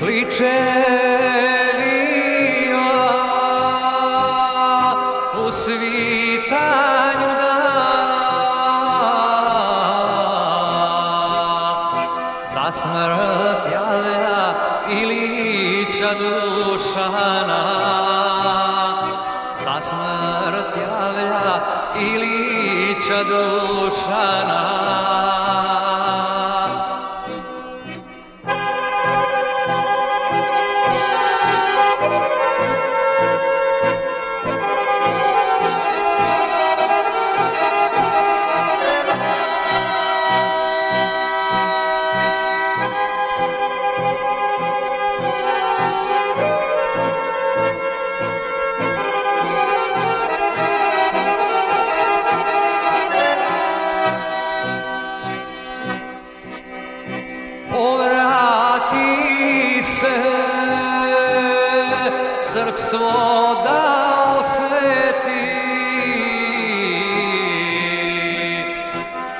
kliče viola u svitanju dana. Za smrt javlja Ilića Dušana. Za smrt javlja Ilića Dušana srpstvo da osveti.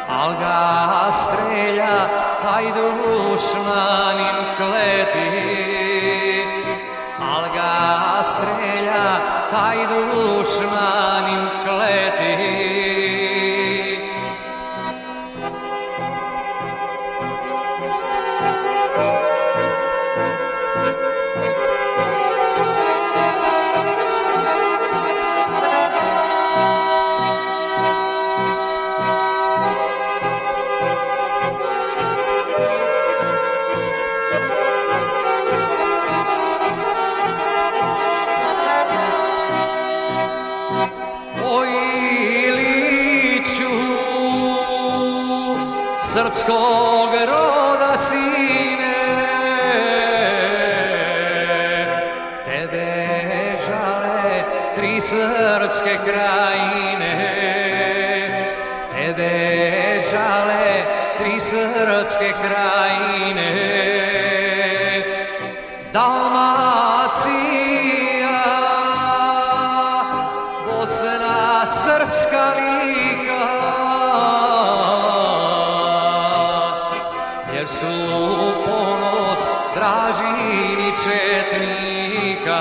Al ga strelja taj dušmanin kleti. Al ga strelja taj dušmanin srpskog roda sine, tebe žale tri srpske krajine, tebe žale tri srpske krajine, Dalmacija, Bosna srpska lika ponos dražini četnika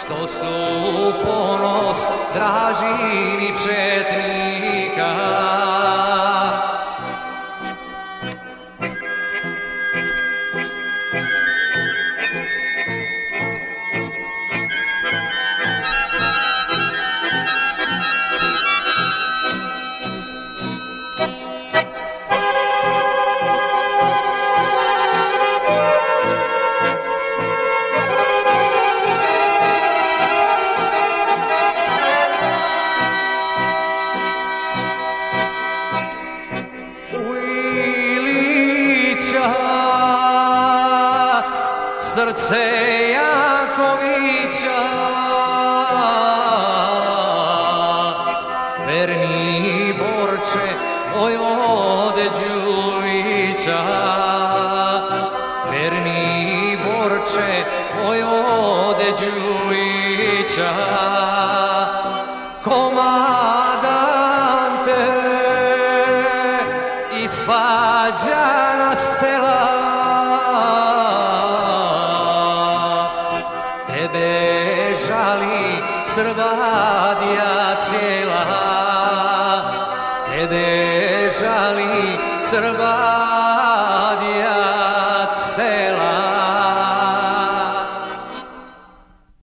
Što su ponos dražini četnika srce Jankovića verni borče vojvode Đulića verni borče vojvode Đulića komadante ispađana sela tebe žali Srbadija cijela. Tebe žali Srbadija